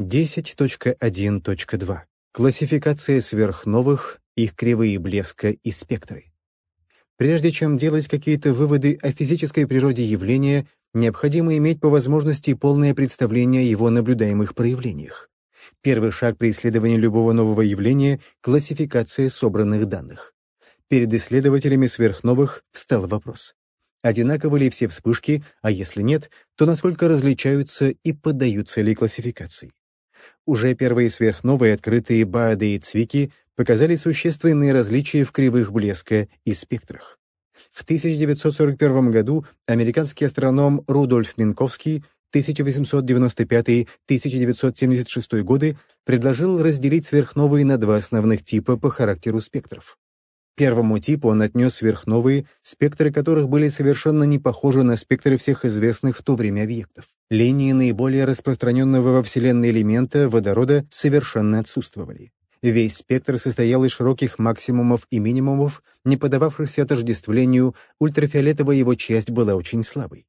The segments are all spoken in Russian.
10.1.2. Классификация сверхновых, их кривые блеска и спектры. Прежде чем делать какие-то выводы о физической природе явления, необходимо иметь по возможности полное представление о его наблюдаемых проявлениях. Первый шаг при исследовании любого нового явления — классификация собранных данных. Перед исследователями сверхновых встал вопрос. Одинаковы ли все вспышки, а если нет, то насколько различаются и поддаются ли классификации? Уже первые сверхновые, открытые Бааде и Цвики, показали существенные различия в кривых блеска и спектрах. В 1941 году американский астроном Рудольф Минковский 1895-1976 годы предложил разделить сверхновые на два основных типа по характеру спектров. Первому типу он отнес сверхновые, спектры которых были совершенно не похожи на спектры всех известных в то время объектов. Линии наиболее распространенного во Вселенной элемента, водорода, совершенно отсутствовали. Весь спектр состоял из широких максимумов и минимумов, не поддававшихся отождествлению, ультрафиолетовая его часть была очень слабой.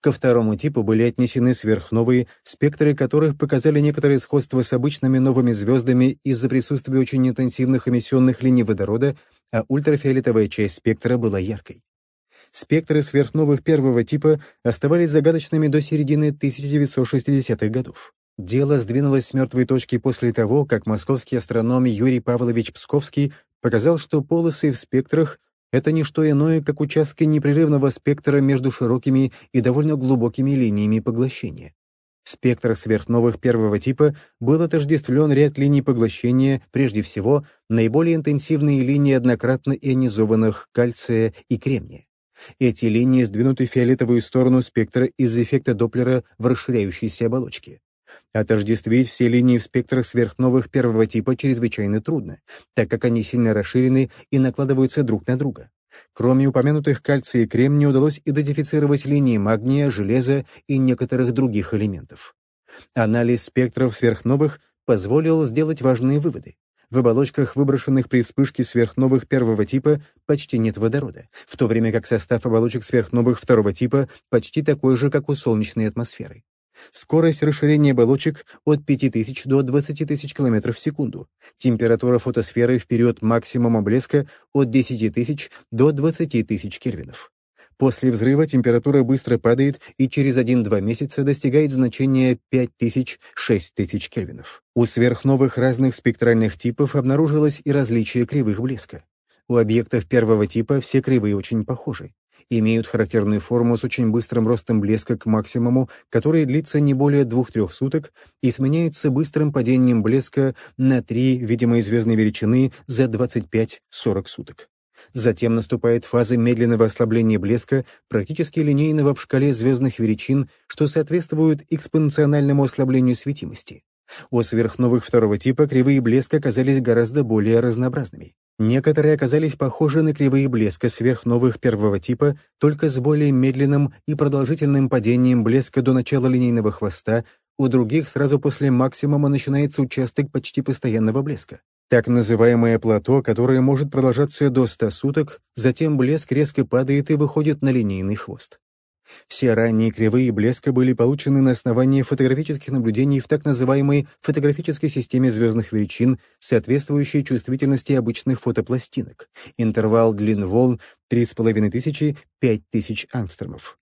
Ко второму типу были отнесены сверхновые, спектры которых показали некоторое сходство с обычными новыми звездами из-за присутствия очень интенсивных эмиссионных линий водорода, а ультрафиолетовая часть спектра была яркой. Спектры сверхновых первого типа оставались загадочными до середины 1960-х годов. Дело сдвинулось с мертвой точки после того, как московский астроном Юрий Павлович Псковский показал, что полосы в спектрах — это не что иное, как участки непрерывного спектра между широкими и довольно глубокими линиями поглощения. В спектрах сверхновых первого типа был отождествлен ряд линий поглощения, прежде всего, наиболее интенсивные линии однократно ионизованных кальция и кремния. Эти линии сдвинуты в фиолетовую сторону спектра из-за эффекта Доплера в расширяющейся оболочке. Отождествить все линии в спектрах сверхновых первого типа чрезвычайно трудно, так как они сильно расширены и накладываются друг на друга. Кроме упомянутых кальция и кремния удалось идентифицировать линии магния, железа и некоторых других элементов. Анализ спектров сверхновых позволил сделать важные выводы. В оболочках, выброшенных при вспышке сверхновых первого типа, почти нет водорода, в то время как состав оболочек сверхновых второго типа почти такой же, как у солнечной атмосферы. Скорость расширения оболочек от 5000 до 20 тысяч км в секунду. Температура фотосферы в период максимума блеска от 10 тысяч до 20 тысяч кельвинов. После взрыва температура быстро падает и через 1-2 месяца достигает значения 5000-6000 кельвинов. У сверхновых разных спектральных типов обнаружилось и различие кривых блеска. У объектов первого типа все кривые очень похожи имеют характерную форму с очень быстрым ростом блеска к максимуму, который длится не более 2-3 суток и сменяется быстрым падением блеска на 3 видимые звездные величины за 25-40 суток. Затем наступает фаза медленного ослабления блеска, практически линейного в шкале звездных величин, что соответствует экспоненциальному ослаблению светимости. У сверхновых второго типа кривые блеска оказались гораздо более разнообразными. Некоторые оказались похожи на кривые блеска сверхновых первого типа, только с более медленным и продолжительным падением блеска до начала линейного хвоста, у других сразу после максимума начинается участок почти постоянного блеска. Так называемое плато, которое может продолжаться до 100 суток, затем блеск резко падает и выходит на линейный хвост. Все ранние кривые блеска были получены на основании фотографических наблюдений в так называемой фотографической системе звездных величин, соответствующей чувствительности обычных фотопластинок. Интервал длин волн 3500-5000 ангстромов.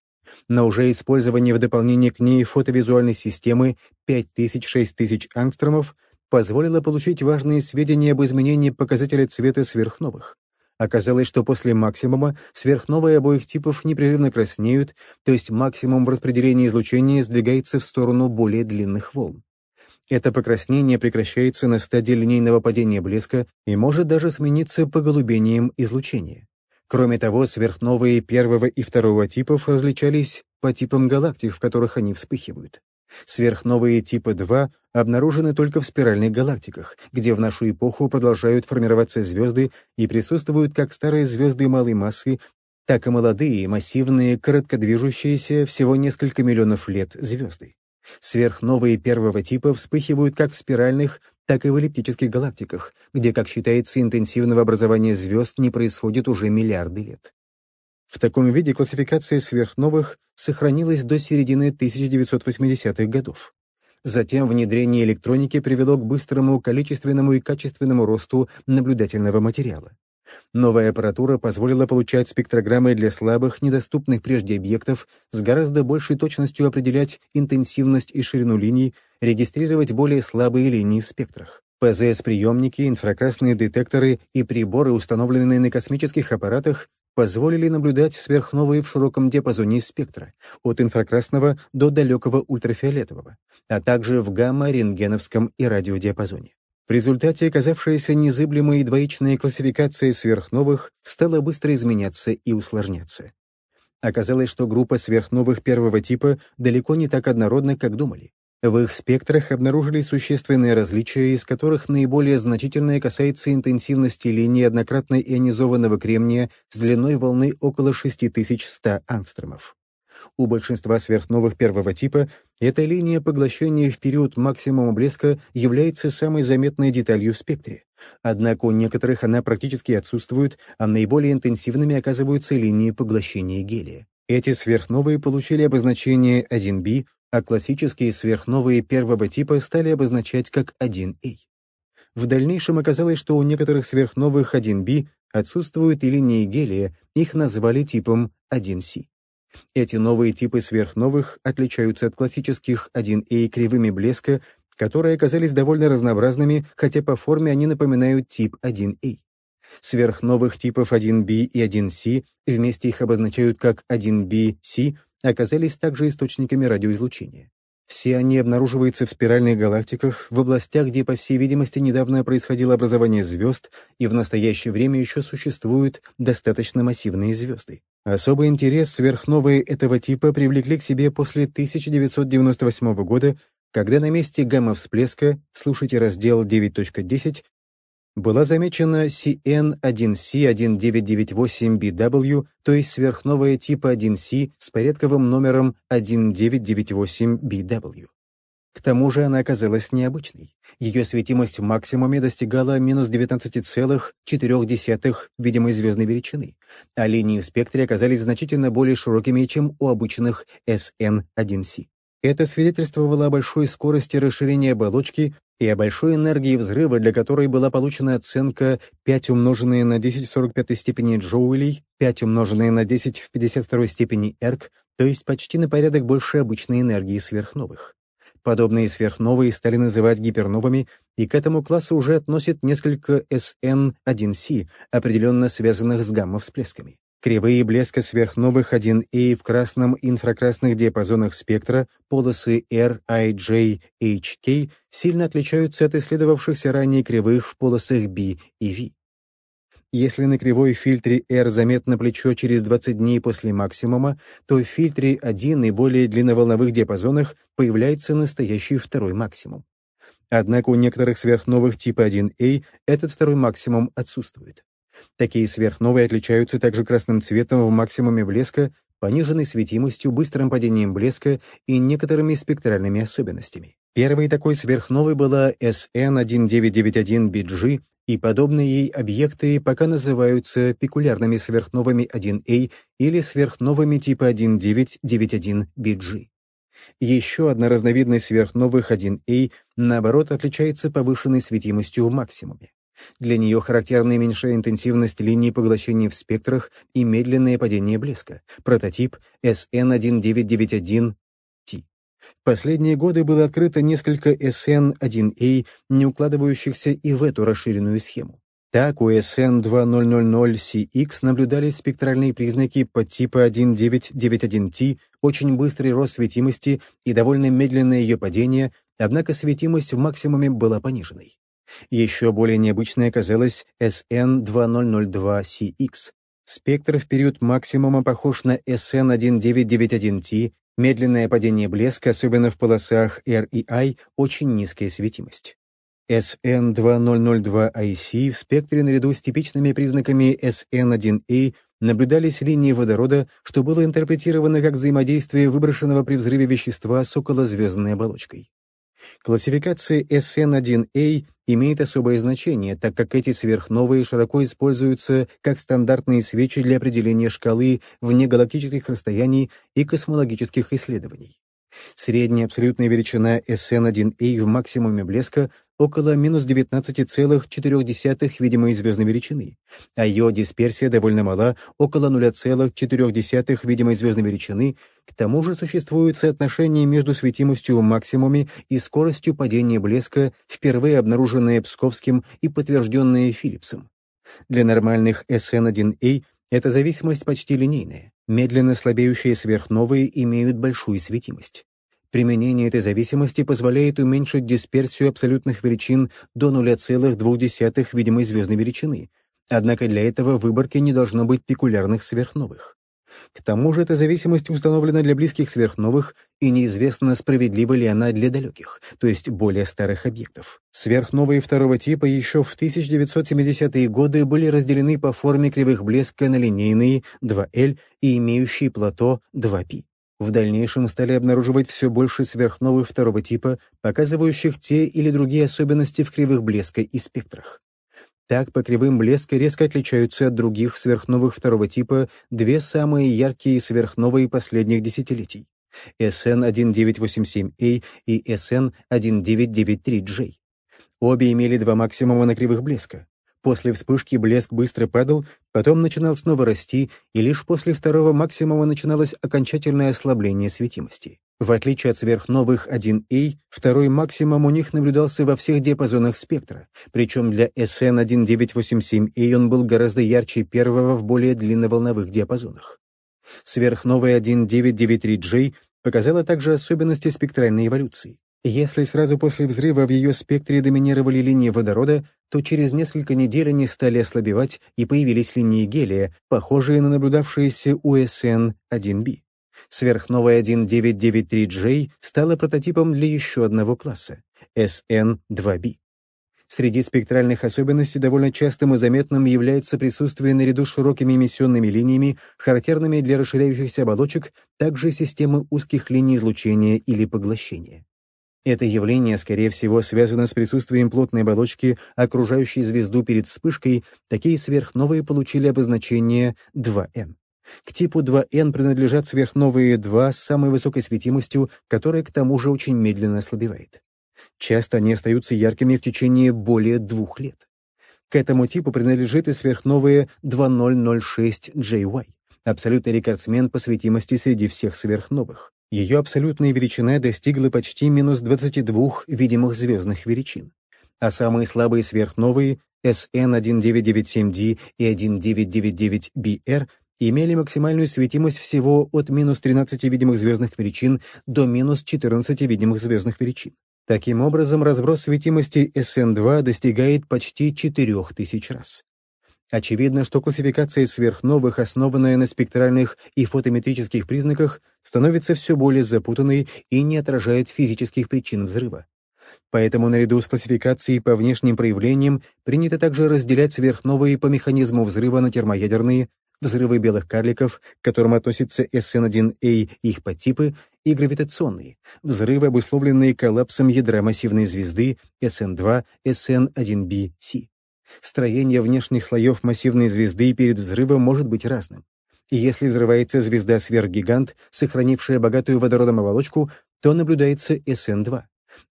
На уже использование в дополнение к ней фотовизуальной системы 5000-6000 ангстромов позволило получить важные сведения об изменении показателя цвета сверхновых. Оказалось, что после максимума сверхновые обоих типов непрерывно краснеют, то есть максимум в распределении излучения сдвигается в сторону более длинных волн. Это покраснение прекращается на стадии линейного падения блеска и может даже смениться поголубением излучения. Кроме того, сверхновые первого и второго типов различались по типам галактик, в которых они вспыхивают. Сверхновые типа 2 обнаружены только в спиральных галактиках, где в нашу эпоху продолжают формироваться звезды и присутствуют как старые звезды малой массы, так и молодые, массивные, короткодвижущиеся, всего несколько миллионов лет звезды. Сверхновые первого типа вспыхивают как в спиральных, так и в эллиптических галактиках, где, как считается, интенсивного образования звезд не происходит уже миллиарды лет. В таком виде классификация сверхновых сохранилась до середины 1980-х годов. Затем внедрение электроники привело к быстрому количественному и качественному росту наблюдательного материала. Новая аппаратура позволила получать спектрограммы для слабых, недоступных прежде объектов, с гораздо большей точностью определять интенсивность и ширину линий, регистрировать более слабые линии в спектрах. ПЗС-приемники, инфракрасные детекторы и приборы, установленные на космических аппаратах, позволили наблюдать сверхновые в широком диапазоне спектра, от инфракрасного до далекого ультрафиолетового, а также в гамма-рентгеновском и радиодиапазоне. В результате оказавшаяся незыблемой двоичная классификация сверхновых стала быстро изменяться и усложняться. Оказалось, что группа сверхновых первого типа далеко не так однородна, как думали. В их спектрах обнаружились существенные различия, из которых наиболее значительное касается интенсивности линии однократно ионизованного кремния с длиной волны около 6100 ангстромов. У большинства сверхновых первого типа эта линия поглощения в период максимума блеска является самой заметной деталью в спектре. Однако у некоторых она практически отсутствует, а наиболее интенсивными оказываются линии поглощения гелия. Эти сверхновые получили обозначение 1b, а классические сверхновые первого типа стали обозначать как 1a. В дальнейшем оказалось, что у некоторых сверхновых 1b отсутствуют и линии гелия, их назвали типом 1c. Эти новые типы сверхновых отличаются от классических 1a кривыми блеска, которые оказались довольно разнообразными, хотя по форме они напоминают тип 1a. Сверхновых типов 1b и 1c, вместе их обозначают как 1b-c, оказались также источниками радиоизлучения. Все они обнаруживаются в спиральных галактиках, в областях, где, по всей видимости, недавно происходило образование звезд, и в настоящее время еще существуют достаточно массивные звезды. Особый интерес сверхновые этого типа привлекли к себе после 1998 года, когда на месте гамма-всплеска, слушайте раздел 9.10, была замечена CN1C1998BW, то есть сверхновая типа 1C с порядковым номером 1998BW. К тому же она оказалась необычной. Ее светимость в максимуме достигала минус 19,4 видимой звездной величины, а линии в спектре оказались значительно более широкими, чем у обычных SN1C. Это свидетельствовало о большой скорости расширения оболочки и о большой энергии взрыва, для которой была получена оценка 5 умноженное на 10 в 45 степени джоулей, 5 умноженное на 10 в 52 степени эрк, то есть почти на порядок больше обычной энергии сверхновых. Подобные сверхновые стали называть гиперновыми, и к этому классу уже относят несколько SN1C, определенно связанных с гамма-всплесками. Кривые блеска сверхновых 1A в красном инфракрасных диапазонах спектра, полосы R, I, J, H, K, сильно отличаются от исследовавшихся ранее кривых в полосах B и V. Если на кривой фильтре R заметно плечо через 20 дней после максимума, то в фильтре 1 и более длинноволновых диапазонах появляется настоящий второй максимум. Однако у некоторых сверхновых типа 1A этот второй максимум отсутствует. Такие сверхновые отличаются также красным цветом в максимуме блеска, пониженной светимостью, быстрым падением блеска и некоторыми спектральными особенностями. Первой такой сверхновой была SN1991BG, и подобные ей объекты пока называются пекулярными сверхновыми 1A или сверхновыми типа 1991BG. Еще одна разновидность сверхновых 1A, наоборот, отличается повышенной светимостью в максимуме. Для нее характерна меньшая интенсивность линий поглощения в спектрах и медленное падение блеска. Прототип SN1991T. В последние годы было открыто несколько SN1A, не укладывающихся и в эту расширенную схему. Так, у SN2000CX наблюдались спектральные признаки подтипа 1991T, очень быстрый рост светимости и довольно медленное ее падение, однако светимость в максимуме была пониженной. Еще более необычной оказалась SN2002CX. Спектр в период максимума похож на SN1991T, медленное падение блеска, особенно в полосах R и I, очень низкая светимость. SN2002IC в спектре наряду с типичными признаками SN1A наблюдались линии водорода, что было интерпретировано как взаимодействие выброшенного при взрыве вещества с околозвездной оболочкой. Классификация SN1A имеет особое значение, так как эти сверхновые широко используются как стандартные свечи для определения шкалы внегалактических расстояний и космологических исследований. Средняя абсолютная величина SN1A в максимуме блеска около минус 19,4 видимой звездной величины, а ее дисперсия довольно мала, около 0,4 видимой звездной величины, к тому же существует соотношение между светимостью в максимуме и скоростью падения блеска, впервые обнаруженное Псковским и подтвержденное Филлипсом. Для нормальных SN1A эта зависимость почти линейная. Медленно слабеющие сверхновые имеют большую светимость. Применение этой зависимости позволяет уменьшить дисперсию абсолютных величин до 0,2 видимой звездной величины, однако для этого в выборке не должно быть пикулярных сверхновых. К тому же эта зависимость установлена для близких сверхновых, и неизвестно, справедлива ли она для далеких, то есть более старых объектов. Сверхновые второго типа еще в 1970-е годы были разделены по форме кривых блеска на линейные 2L и имеющие плато 2P. В дальнейшем стали обнаруживать все больше сверхновых второго типа, показывающих те или другие особенности в кривых блеска и спектрах. Так, по кривым блеска резко отличаются от других сверхновых второго типа две самые яркие сверхновые последних десятилетий — SN1987A и SN1993J. Обе имели два максимума на кривых блеска. После вспышки блеск быстро падал, потом начинал снова расти, и лишь после второго максимума начиналось окончательное ослабление светимости. В отличие от сверхновых 1A, второй максимум у них наблюдался во всех диапазонах спектра, причем для SN1987A он был гораздо ярче первого в более длинноволновых диапазонах. Сверхновая 1993J показала также особенности спектральной эволюции. Если сразу после взрыва в ее спектре доминировали линии водорода, то через несколько недель они стали ослабевать и появились линии гелия, похожие на наблюдавшиеся у SN-1b. Сверхновая 1993J стала прототипом для еще одного класса — SN-2b. Среди спектральных особенностей довольно частым и заметным является присутствие наряду с широкими эмиссионными линиями, характерными для расширяющихся оболочек, также системы узких линий излучения или поглощения. Это явление, скорее всего, связано с присутствием плотной оболочки, окружающей звезду перед вспышкой, такие сверхновые получили обозначение 2N. К типу 2N принадлежат сверхновые 2 с самой высокой светимостью, которая к тому же очень медленно ослабевает. Часто они остаются яркими в течение более двух лет. К этому типу принадлежит и сверхновые 2006JY, абсолютный рекордсмен по светимости среди всех сверхновых ее абсолютная величина достигла почти минус 22 видимых звездных величин, а самые слабые сверхновые SN1997D и 1999BR имели максимальную светимость всего от минус 13 видимых звездных величин до минус 14 видимых звездных величин. Таким образом, разброс светимости SN2 достигает почти 4000 раз. Очевидно, что классификация сверхновых, основанная на спектральных и фотометрических признаках, становится все более запутанной и не отражает физических причин взрыва. Поэтому наряду с классификацией по внешним проявлениям принято также разделять сверхновые по механизму взрыва на термоядерные, взрывы белых карликов, к которым относятся SN1A и их подтипы, и гравитационные, взрывы, обусловленные коллапсом ядра массивной звезды SN2, SN1B-C. Строение внешних слоев массивной звезды перед взрывом может быть разным. И если взрывается звезда-сверхгигант, сохранившая богатую водородом оболочку, то наблюдается СН-2.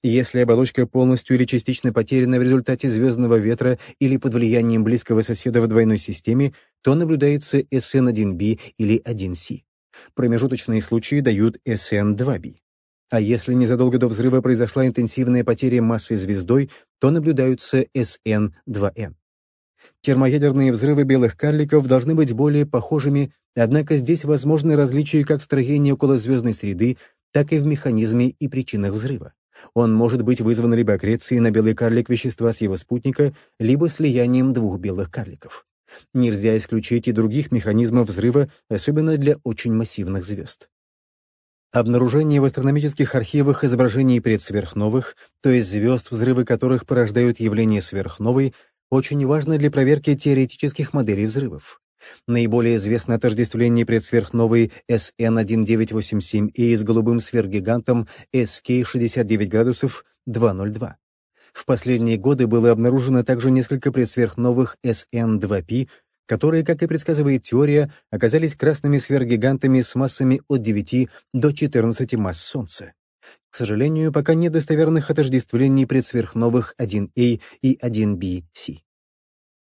Если оболочка полностью или частично потеряна в результате звездного ветра или под влиянием близкого соседа в двойной системе, то наблюдается SN1b или 1c. Промежуточные случаи дают SN2b. А если незадолго до взрыва произошла интенсивная потеря массы звездой, то наблюдаются SN2N. Термоядерные взрывы белых карликов должны быть более похожими, однако здесь возможны различия как в строении околозвездной среды, так и в механизме и причинах взрыва. Он может быть вызван либо аккрецией на белый карлик вещества с его спутника, либо слиянием двух белых карликов. Нельзя исключить и других механизмов взрыва, особенно для очень массивных звезд. Обнаружение в астрономических архивах изображений предсверхновых, то есть звезд, взрывы которых порождают явление сверхновой, очень важно для проверки теоретических моделей взрывов. Наиболее известно отождествление предсверхновой SN1987 с голубым сверхгигантом SK 69 градусов 202. В последние годы было обнаружено также несколько предсверхновых SN2P, которые, как и предсказывает теория, оказались красными сверхгигантами с массами от 9 до 14 масс Солнца. К сожалению, пока нет достоверных отождествлений предсверхновых 1A и 1B-C.